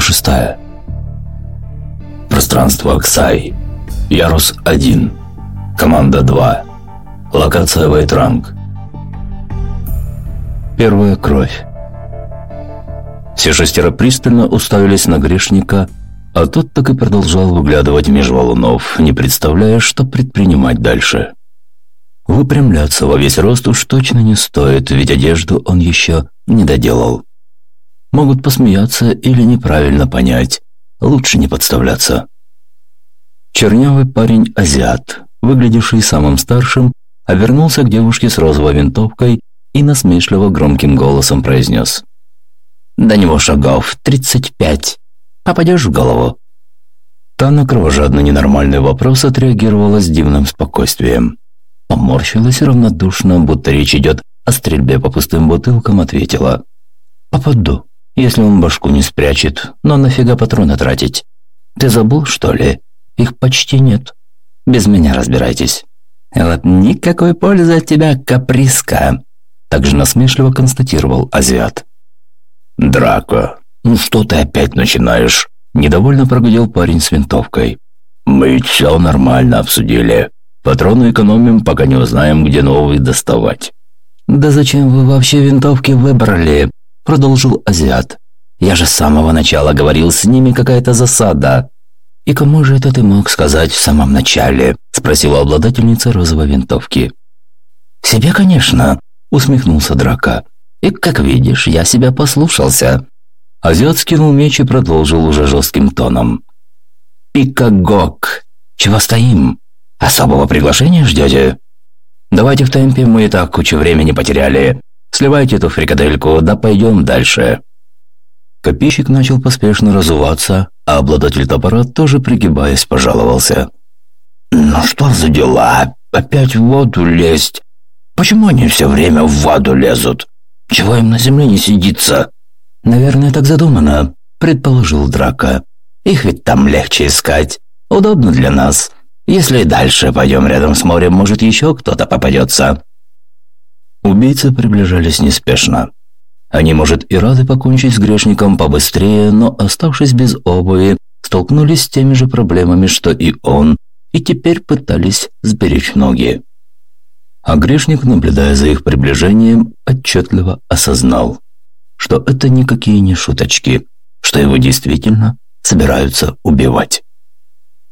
6. Пространство Аксай. Ярус 1. Команда 2. Локация Вайтранг. Первая кровь. Все шестеро пристально уставились на грешника, а тот так и продолжал выглядывать меж валунов, не представляя, что предпринимать дальше. Выпрямляться во весь рост уж точно не стоит, ведь одежду он еще не доделал. Могут посмеяться или неправильно понять. Лучше не подставляться. Чернявый парень-азиат, выглядевший самым старшим, обернулся к девушке с розовой винтовкой и насмешливо громким голосом произнес. «До него шагов тридцать пять. Попадешь в голову?» Та на кровожадно ненормальный вопрос отреагировала с дивным спокойствием. Поморщилась равнодушно, будто речь идет о стрельбе по пустым бутылкам, ответила. «Попаду» если он башку не спрячет, но нафига патроны тратить? Ты забыл, что ли? Их почти нет. Без меня разбирайтесь. Вот никакой пользы от тебя, каприска. Также насмешливо констатировал азиат. Драка, ну что ты опять начинаешь? Недовольно прогудел парень с винтовкой. Мы все нормально обсудили. Патроны экономим, пока не узнаем, где новые доставать. Да зачем вы вообще винтовки выбрали? Продолжил азиат. «Я же с самого начала говорил, с ними какая-то засада». «И кому же это ты мог сказать в самом начале?» – спросила обладательница розовой винтовки. «Себе, конечно», – усмехнулся Драка. «И, как видишь, я себя послушался». Азиат скинул меч и продолжил уже жестким тоном. «Пикагок! Чего стоим? Особого приглашения ждете?» «Давайте в темпе, мы и так кучу времени потеряли. Сливайте эту фрикадельку, да пойдем дальше». Копейщик начал поспешно разуваться, а обладатель топора тоже пригибаясь пожаловался. «Ну что за дела? Опять в воду лезть? Почему они все время в воду лезут? Чего им на земле не сидится?» «Наверное, так задумано», – предположил Драка. «Их ведь там легче искать. Удобно для нас. Если дальше пойдем рядом с морем, может, еще кто-то попадется. Убийцы приближались неспешно. Они, может, и рады покончить с грешником побыстрее, но, оставшись без обуви, столкнулись с теми же проблемами, что и он, и теперь пытались сберечь ноги. А грешник, наблюдая за их приближением, отчетливо осознал, что это никакие не шуточки, что его действительно собираются убивать.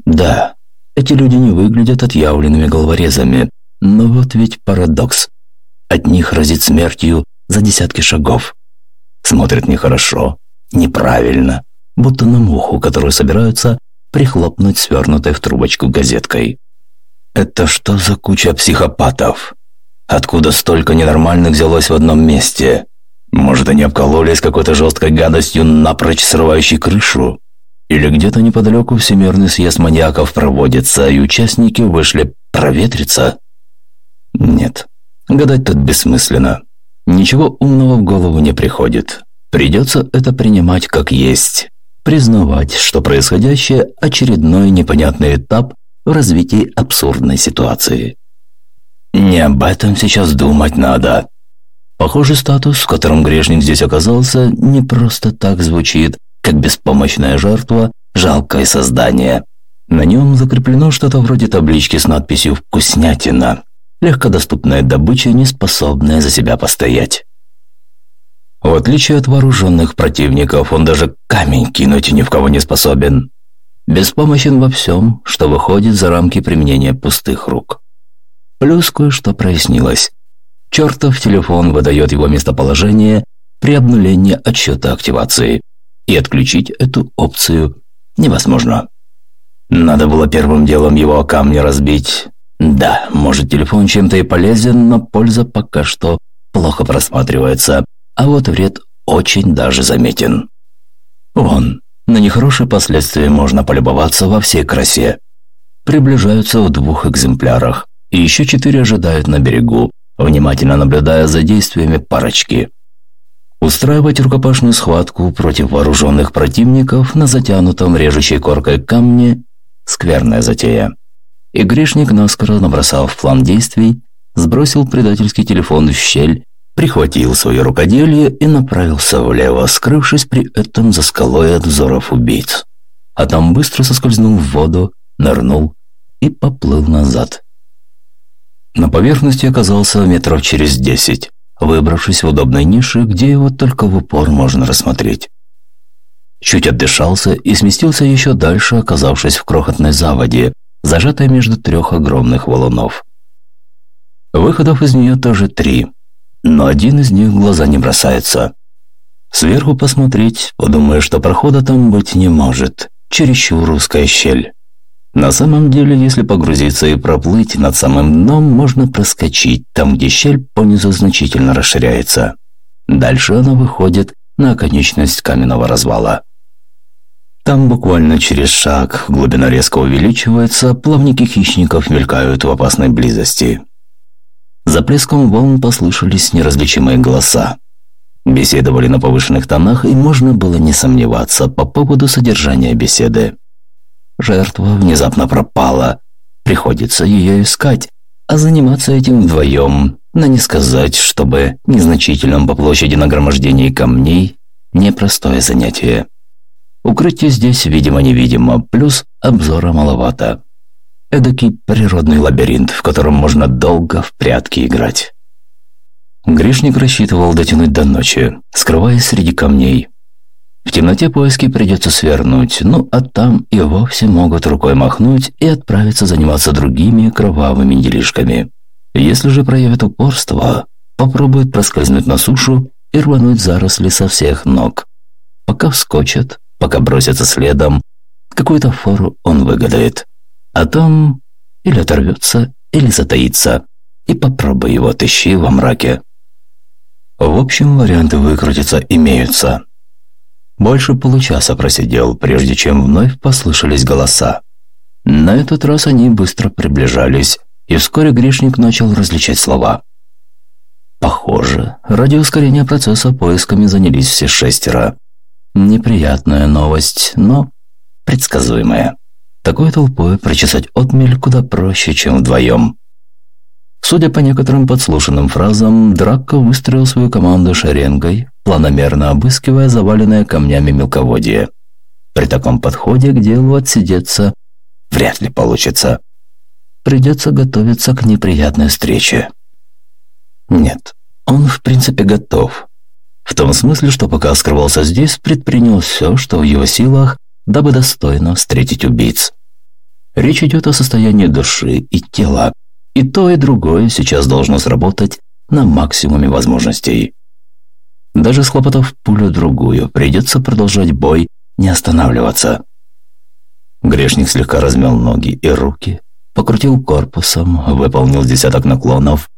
Да, эти люди не выглядят отъявленными головорезами, но вот ведь парадокс. От них разит смертью за десятки шагов. Смотрят нехорошо, неправильно, будто на муху, которую собираются прихлопнуть свернутой в трубочку газеткой. Это что за куча психопатов? Откуда столько ненормальных взялось в одном месте? Может, они обкололись какой-то жесткой гадостью, напрочь срывающей крышу? Или где-то неподалеку всемирный съезд маньяков проводится, и участники вышли проветриться? Нет, Гадать тут бессмысленно. Ничего умного в голову не приходит. Придется это принимать как есть. Признавать, что происходящее – очередной непонятный этап в развитии абсурдной ситуации. Не об этом сейчас думать надо. Похоже, статус, в котором грешник здесь оказался, не просто так звучит, как беспомощная жертва, жалкое создание. На нем закреплено что-то вроде таблички с надписью «Вкуснятина», легкодоступная добыча, не способная за себя постоять. В отличие от вооруженных противников, он даже камень кинуть ни в кого не способен. Беспомощен во всем, что выходит за рамки применения пустых рук. Плюс кое-что прояснилось. Чертов телефон выдает его местоположение при обнулении отсчета активации, и отключить эту опцию невозможно. Надо было первым делом его камни разбить, да, может, телефон чем-то и полезен, но польза пока что плохо просматривается, а вот вред очень даже заметен. Вон, на нехорошие последствия можно полюбоваться во всей красе. Приближаются в двух экземплярах, и еще четыре ожидают на берегу, внимательно наблюдая за действиями парочки. Устраивать рукопашную схватку против вооруженных противников на затянутом режущей коркой камне – скверная затея. И грешник наскоро в план действий, сбросил предательский телефон в щель прихватил свое рукоделие и направился влево, скрывшись при этом за скалой от взоров убийц. А там быстро соскользнул в воду, нырнул и поплыл назад. На поверхности оказался метров через десять, выбравшись в удобной нише, где его только в упор можно рассмотреть. Чуть отдышался и сместился еще дальше, оказавшись в крохотной заводе, зажатой между трех огромных валунов. Выходов из нее тоже три, но один из них глаза не бросается. Сверху посмотреть, подумая, что прохода там быть не может, чересчур узкая щель. На самом деле, если погрузиться и проплыть над самым дном, можно проскочить там, где щель понизу значительно расширяется. Дальше она выходит на конечность каменного развала. Там буквально через шаг глубина резко увеличивается, плавники хищников мелькают в опасной близости. За плеском волн послышались неразличимые голоса. Беседовали на повышенных тонах, и можно было не сомневаться по поводу содержания беседы. Жертва внезапно пропала. Приходится ее искать, а заниматься этим вдвоем, но не сказать, чтобы незначительном по площади нагромождении камней, непростое занятие. Укрытие здесь видимо-невидимо, плюс обзора маловато. Эдакий природный лабиринт, в котором можно долго в прятки играть. Гришник рассчитывал дотянуть до ночи, скрываясь среди камней. В темноте поиски придется свернуть, ну а там и вовсе могут рукой махнуть и отправиться заниматься другими кровавыми делишками. Если же проявят упорство, попробуют проскользнуть на сушу и рвануть заросли со всех ног. Пока вскочат, пока бросятся следом, какую-то фору он выгадает. А там или оторвется, или затаится, и попробуй его отыщи во мраке. В общем, варианты выкрутиться имеются. Больше получаса просидел, прежде чем вновь послышались голоса. На этот раз они быстро приближались, и вскоре грешник начал различать слова. Похоже, ради ускорения процесса поисками занялись все шестеро. Неприятная новость, но предсказуемая. Такой толпой прочесать отмель куда проще, чем вдвоем. Судя по некоторым подслушанным фразам, Драко выстроил свою команду шеренгой, планомерно обыскивая заваленное камнями мелководье. При таком подходе к делу отсидеться вряд ли получится. Придется готовиться к неприятной встрече. Нет, он в принципе готов. В том смысле, что пока скрывался здесь, предпринял все, что в его силах, дабы достойно встретить убийц. Речь идет о состоянии души и тела, и то, и другое сейчас должно сработать на максимуме возможностей. Даже схлопотав пулю другую, придется продолжать бой, не останавливаться. Грешник слегка размял ноги и руки, покрутил корпусом, выполнил десяток наклонов,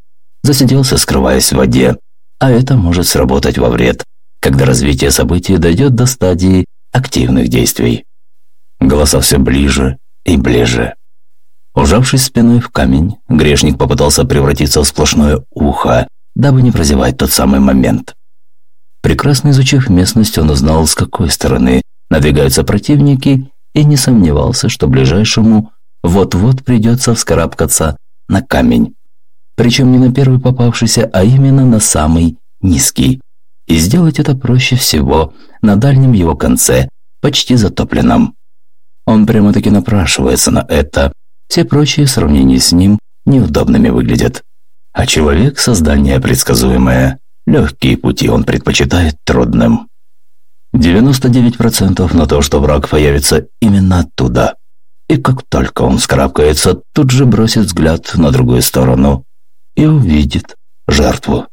засиделся, скрываясь в воде, а это может сработать во вред, когда развитие событий дойдет до стадии активных действий. Голоса все ближе и ближе. Ужавшись спиной в камень, грешник попытался превратиться в сплошное ухо, дабы не прозевать тот самый момент. Прекрасно изучив местность, он узнал, с какой стороны надвигаются противники, и не сомневался, что ближайшему вот-вот придется вскарабкаться на камень. Причем не на первый попавшийся, а именно на самый низкий. И сделать это проще всего на дальнем его конце, почти затопленном. Он прямо-таки напрашивается на это. Все прочие сравнения с ним неудобными выглядят. А человек – создание предсказуемое. Легкие пути он предпочитает трудным. 99% на то, что враг появится именно оттуда. И как только он скарабкается, тут же бросит взгляд на другую сторону и увидит жертву.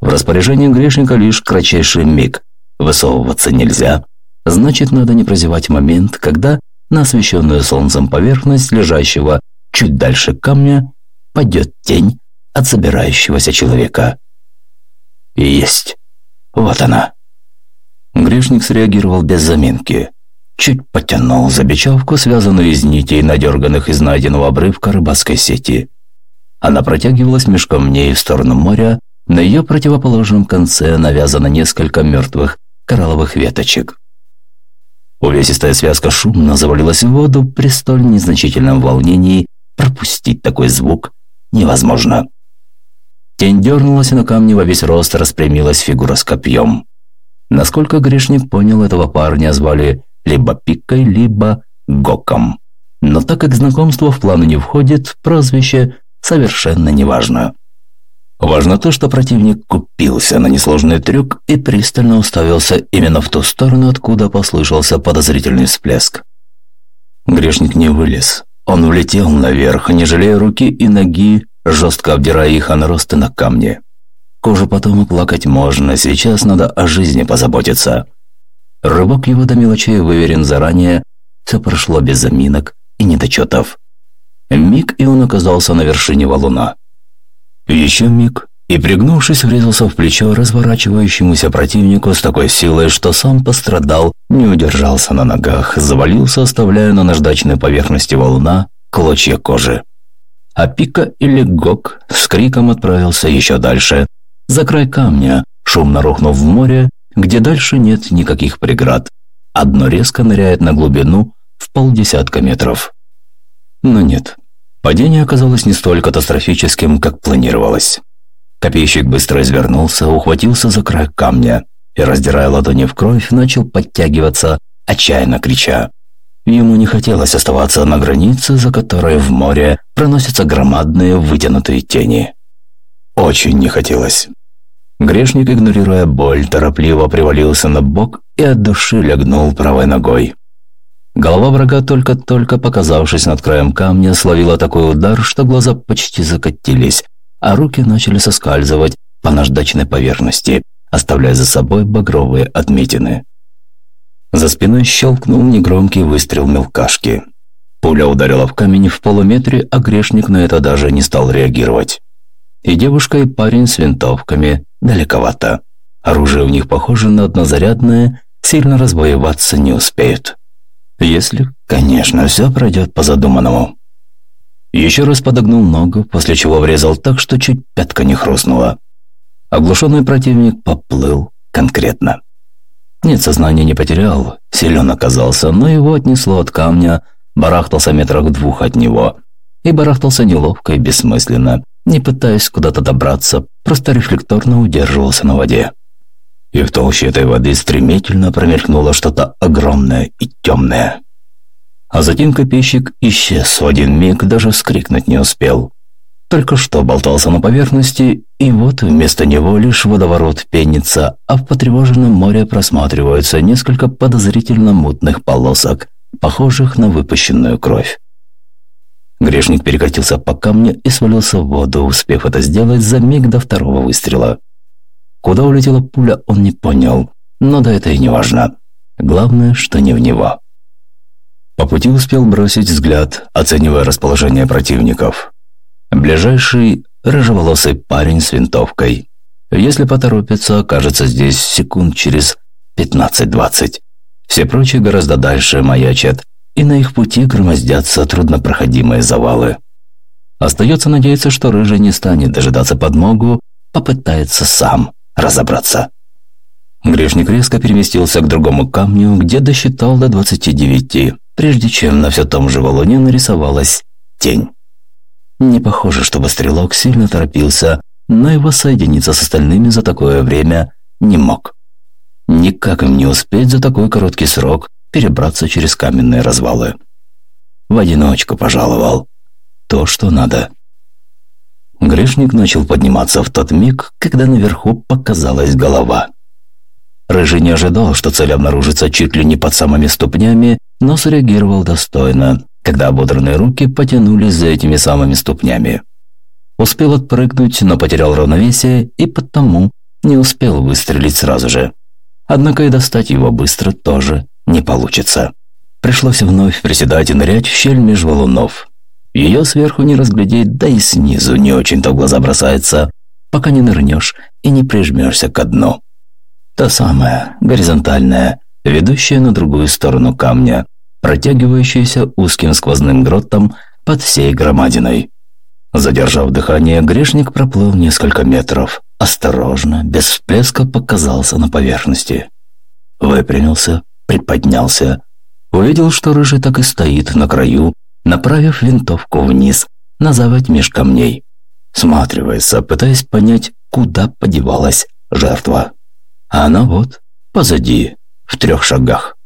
В распоряжении грешника лишь кратчайший миг. Высовываться нельзя. Значит, надо не прозевать момент, когда на освещенную солнцем поверхность лежащего чуть дальше камня падет тень от забирающегося человека. Есть. Вот она. Грешник среагировал без заминки. Чуть потянул за бечевку, связанную из нитей, надерганных из найденного обрывка рыбацкой сети. Она протягивалась меж камней в сторону моря, на ее противоположном конце навязано несколько мертвых коралловых веточек. Увесистая связка шумно завалилась в воду, при столь незначительном волнении пропустить такой звук невозможно. Тень дернулась, и на камне во весь рост распрямилась фигура с копьем. Насколько грешник понял, этого парня звали либо Пикой, либо Гоком. Но так как знакомство в планы не входит, прозвище совершенно не важно. То, что противник купился на несложный трюк и пристально уставился именно в ту сторону, откуда послышался подозрительный всплеск. Грешник не вылез. Он влетел наверх, не жалея руки и ноги, жестко обдирая их о наросты на камне. Кожу потом и плакать можно, сейчас надо о жизни позаботиться. Рывок его до мелочей выверен заранее, все прошло без заминок и недочетов. Миг, и он оказался на вершине валуна. Еще миг, и пригнувшись, врезался в плечо разворачивающемуся противнику с такой силой, что сам пострадал, не удержался на ногах, завалился, оставляя на наждачной поверхности валуна клочья кожи. А Пика или Гок с криком отправился еще дальше, за край камня, шумно рухнув в море, где дальше нет никаких преград. Одно резко ныряет на глубину в полдесятка метров. Но нет, падение оказалось не столь катастрофическим, как планировалось. Копейщик быстро извернулся, ухватился за край камня и, раздирая ладони в кровь, начал подтягиваться, отчаянно крича. Ему не хотелось оставаться на границе, за которой в море проносятся громадные вытянутые тени. Очень не хотелось. Грешник, игнорируя боль, торопливо привалился на бок и от души легнул правой ногой. Голова врага, только-только показавшись над краем камня, словила такой удар, что глаза почти закатились, а руки начали соскальзывать по наждачной поверхности, оставляя за собой багровые отметины. За спиной щелкнул негромкий выстрел мелкашки. Пуля ударила в камень в полуметре, а грешник на это даже не стал реагировать. И девушка, и парень с винтовками далековато. Оружие у них похоже на однозарядное, сильно разбоеваться не успеют. Если, конечно, все пройдет по задуманному. Еще раз подогнул ногу, после чего врезал так, что чуть пятка не хрустнула. Оглушенный противник поплыл конкретно. Нет, сознание не потерял, силен оказался, но его отнесло от камня, барахтался метрах двух от него. И барахтался неловко и бессмысленно, не пытаясь куда-то добраться, просто рефлекторно удерживался на воде и в толще этой воды стремительно промелькнуло что-то огромное и темное. А затем копейщик исчез в один миг, даже вскрикнуть не успел. Только что болтался на поверхности, и вот вместо него лишь водоворот пенится, а в потревоженном море просматриваются несколько подозрительно мутных полосок, похожих на выпущенную кровь. Грешник перекатился по камню и свалился в воду, успев это сделать за миг до второго выстрела. Куда улетела пуля, он не понял. Но да это и не важно. Главное, что не в него. По пути успел бросить взгляд, оценивая расположение противников. Ближайший – рыжеволосый парень с винтовкой. Если поторопится, окажется здесь секунд через 15-20. Все прочие гораздо дальше маячат, и на их пути громоздятся труднопроходимые завалы. Остается надеяться, что Рыжий не станет дожидаться подмогу, попытается сам разобраться. Грешник резко переместился к другому камню, где досчитал до 29, прежде чем на все том же валуне нарисовалась тень. Не похоже, чтобы стрелок сильно торопился, но его соединиться с остальными за такое время не мог. Никак им не успеть за такой короткий срок перебраться через каменные развалы. В одиночку пожаловал. То, что надо. Грешник начал подниматься в тот миг, когда наверху показалась голова. Рыжий не ожидал, что цель обнаружится чуть ли не под самыми ступнями, но среагировал достойно, когда ободранные руки потянулись за этими самыми ступнями. Успел отпрыгнуть, но потерял равновесие и потому не успел выстрелить сразу же. Однако и достать его быстро тоже не получится. Пришлось вновь приседать и нырять в щель меж валунов. Ее сверху не разглядеть, да и снизу не очень-то в глаза бросается, пока не нырнешь и не прижмешься ко дну. Та самая, горизонтальная, ведущая на другую сторону камня, протягивающаяся узким сквозным гротом под всей громадиной. Задержав дыхание, грешник проплыл несколько метров, осторожно, без всплеска показался на поверхности. Выпрямился, приподнялся, увидел, что рыжий так и стоит на краю, направив винтовку вниз, на заводь камней. сматривается, пытаясь понять, куда подевалась жертва. А она вот, позади, в трех шагах.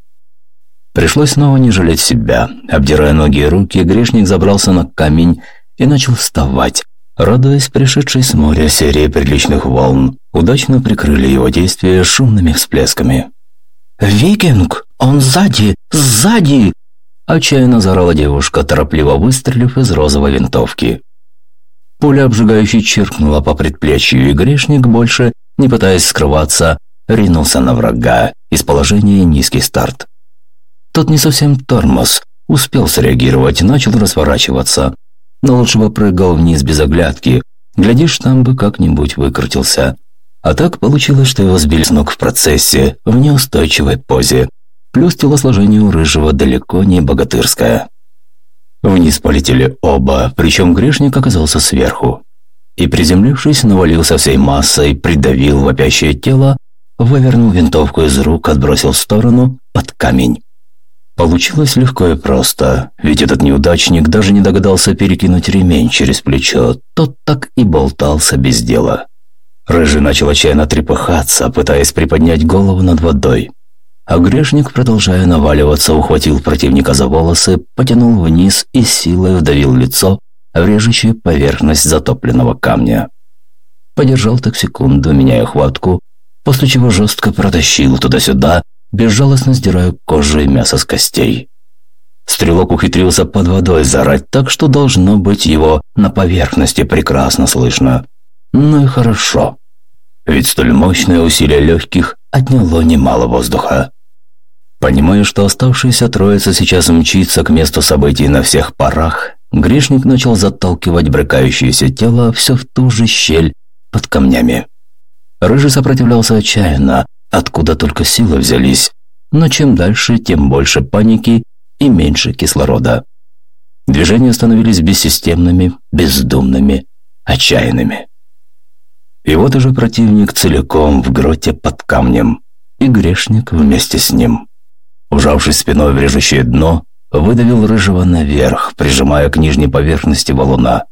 Пришлось снова не жалеть себя. Обдирая ноги и руки, грешник забрался на камень и начал вставать, радуясь пришедшей с моря серии приличных волн. Удачно прикрыли его действия шумными всплесками. «Викинг! Он сзади! Сзади!» Отчаянно заорала девушка, торопливо выстрелив из розовой винтовки. Пуля обжигающе чиркнула по предплечью, и грешник, больше не пытаясь скрываться, ринулся на врага из положения низкий старт. Тот не совсем тормоз, успел среагировать, начал разворачиваться, но лучше бы прыгал вниз без оглядки, глядишь, там бы как-нибудь выкрутился. А так получилось, что его сбили с ног в процессе, в неустойчивой позе. Плюс телосложение у Рыжего далеко не богатырское. Вниз полетели оба, причем грешник оказался сверху. И, приземлившись, навалился всей массой, придавил вопящее тело, вывернул винтовку из рук, отбросил в сторону, под камень. Получилось легко и просто, ведь этот неудачник даже не догадался перекинуть ремень через плечо, тот так и болтался без дела. Рыжий начал отчаянно трепыхаться, пытаясь приподнять голову над водой. А грешник, продолжая наваливаться, ухватил противника за волосы, потянул вниз и силой вдавил лицо в поверхность затопленного камня. Подержал так секунду, меняя хватку, после чего жестко протащил туда-сюда, безжалостно сдирая кожу и мясо с костей. Стрелок ухитрился под водой зарать так, что должно быть его на поверхности прекрасно слышно. Ну и хорошо. Ведь столь мощное усилие легких отняло немало воздуха. Понимая, что оставшаяся троица сейчас мчится к месту событий на всех парах, грешник начал заталкивать брыкающееся тело все в ту же щель под камнями. Рыжий сопротивлялся отчаянно, откуда только силы взялись, но чем дальше, тем больше паники и меньше кислорода. Движения становились бессистемными, бездумными, отчаянными. И вот уже противник целиком в гроте под камнем, и грешник вместе с ним. Ужавшись спиной в режущее дно, выдавил рыжего наверх, прижимая к нижней поверхности валуна.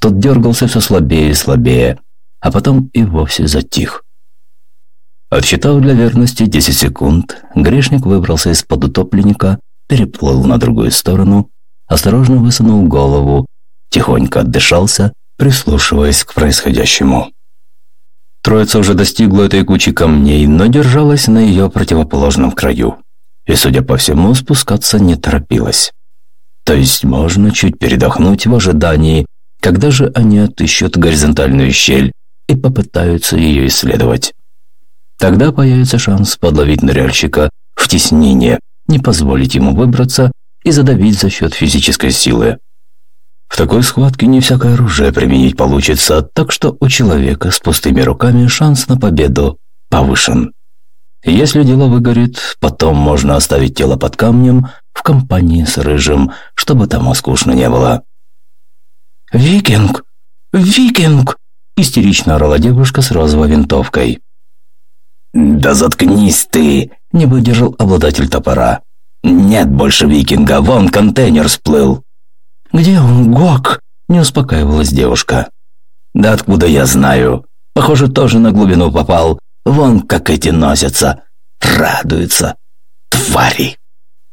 Тот дергался все слабее и слабее, а потом и вовсе затих. Отсчитав для верности 10 секунд, грешник выбрался из-под утопленника, переплыл на другую сторону, осторожно высунул голову, тихонько отдышался, прислушиваясь к происходящему. Троица уже достигла этой кучи камней, но держалась на ее противоположном краю и, судя по всему, спускаться не торопилась. То есть можно чуть передохнуть в ожидании, когда же они отыщут горизонтальную щель и попытаются ее исследовать. Тогда появится шанс подловить ныряльщика в теснение, не позволить ему выбраться и задавить за счет физической силы. В такой схватке не всякое оружие применить получится, так что у человека с пустыми руками шанс на победу повышен. Если дело выгорит, потом можно оставить тело под камнем в компании с Рыжим, чтобы тому скучно не было. «Викинг! Викинг!» – истерично орала девушка с розовой винтовкой. «Да заткнись ты!» – не выдержал обладатель топора. «Нет больше викинга, вон контейнер всплыл». «Где он, Гок?» – не успокаивалась девушка. «Да откуда я знаю? Похоже, тоже на глубину попал. Вон как эти носятся, радуются. Твари!»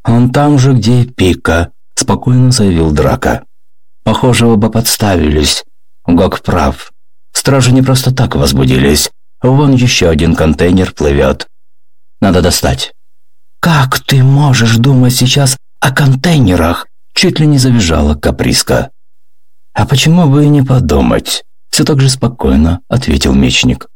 «Он там же, где Пика», – спокойно заявил Драка. «Похоже, оба подставились. Гок прав. Стражи не просто так возбудились. Вон еще один контейнер плывет. Надо достать». «Как ты можешь думать сейчас о контейнерах?» Чуть ли не завизжала каприска. «А почему бы и не подумать?» Все так же спокойно ответил мечник.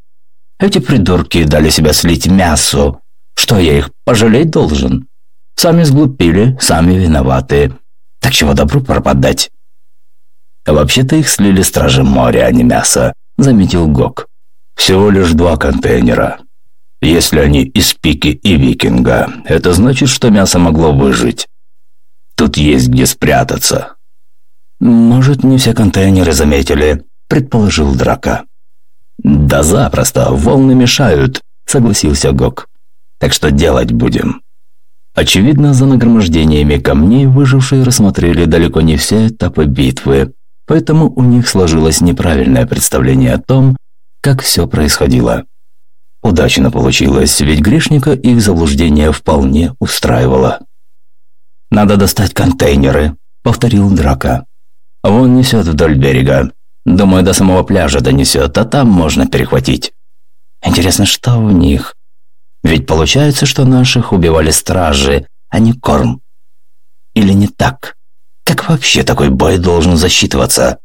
Эти придурки дали себя слить мясу. Что я их пожалеть должен? Сами сглупили, сами виноваты. Так чего добру пропадать? Вообще-то их слили стражи моря, а не мясо, заметил Гок. Всего лишь два контейнера. Если они из пики и викинга, это значит, что мясо могло выжить. Тут есть где спрятаться. Может, не все контейнеры заметили, предположил Драка. «Да запросто, волны мешают», – согласился Гок. «Так что делать будем?» Очевидно, за нагромождениями камней выжившие рассмотрели далеко не все этапы битвы. поэтому у них сложилось неправильное представление о том, как все происходило. Удачно получилось, ведь грешника их заблуждение вполне устраивало. «Надо достать контейнеры», – повторил Драка. «Вон несет вдоль берега. Думаю, до самого пляжа донесет, а там можно перехватить. Интересно, что у них? Ведь получается, что наших убивали стражи, а не корм. Или не так? Как вообще такой бой должен засчитываться?»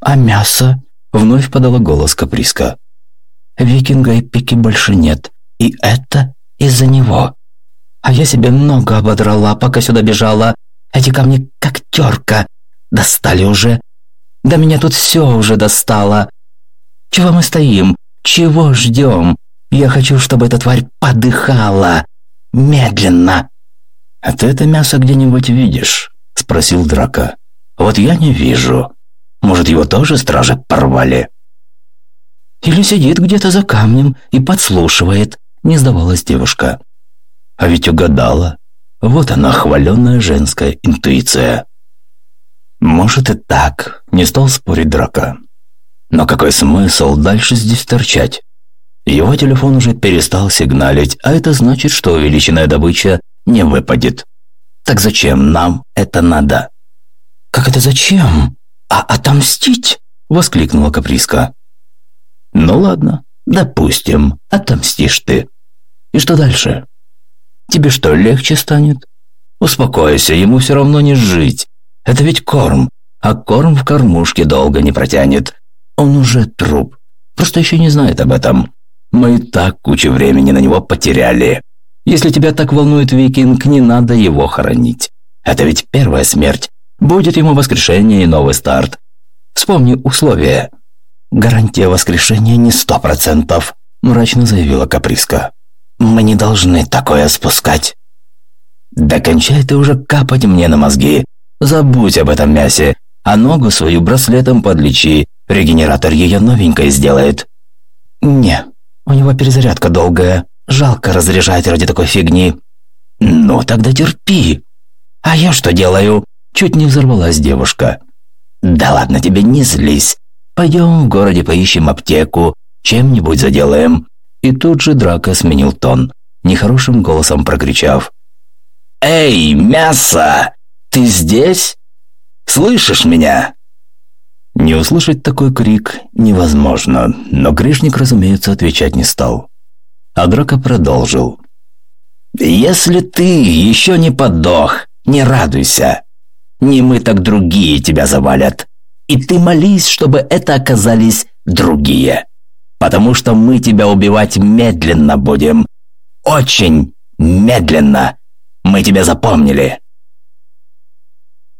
«А мясо?» – вновь подала голос Каприска. Викинга и пики больше нет. И это из-за него. А я себе ногу ободрала, пока сюда бежала. Эти камни как терка. Достали уже. Да меня тут все уже достало. Чего мы стоим? Чего ждем? Я хочу, чтобы эта тварь подыхала. Медленно. «А ты это мясо где-нибудь видишь?» – спросил Драка. «Вот я не вижу. Может, его тоже стражи порвали?» Или сидит где-то за камнем и подслушивает, не сдавалась девушка. А ведь угадала. Вот она, хваленная женская интуиция. Может и так, не стал спорить драка. Но какой смысл дальше здесь торчать? Его телефон уже перестал сигналить, а это значит, что увеличенная добыча не выпадет. Так зачем нам это надо? Как это зачем? А отомстить? Воскликнула Каприска. Ну ладно, допустим, отомстишь ты. И что дальше? Тебе что, легче станет? Успокойся, ему все равно не жить. Это ведь корм, а корм в кормушке долго не протянет. Он уже труп, просто еще не знает об этом. Мы и так кучу времени на него потеряли. Если тебя так волнует викинг, не надо его хоронить. Это ведь первая смерть. Будет ему воскрешение и новый старт. Вспомни условия. «Гарантия воскрешения не сто процентов», – мрачно заявила Каприска. «Мы не должны такое спускать». «Да кончай ты уже капать мне на мозги. Забудь об этом мясе, а ногу свою браслетом подлечи, регенератор ее новенькой сделает». «Не, у него перезарядка долгая, жалко разряжать ради такой фигни». «Ну, тогда терпи». «А я что делаю?» Чуть не взорвалась девушка. «Да ладно тебе, не злись. Пойдем в городе поищем аптеку, чем-нибудь заделаем». И тут же Драка сменил тон, нехорошим голосом прокричав. «Эй, мясо! Ты здесь? Слышишь меня?» Не услышать такой крик невозможно, но грешник, разумеется, отвечать не стал. А Драка продолжил. «Если ты еще не подох, не радуйся. Не мы, так другие тебя завалят. И ты молись, чтобы это оказались другие. Потому что мы тебя убивать медленно будем. Очень медленно. Мы тебя запомнили.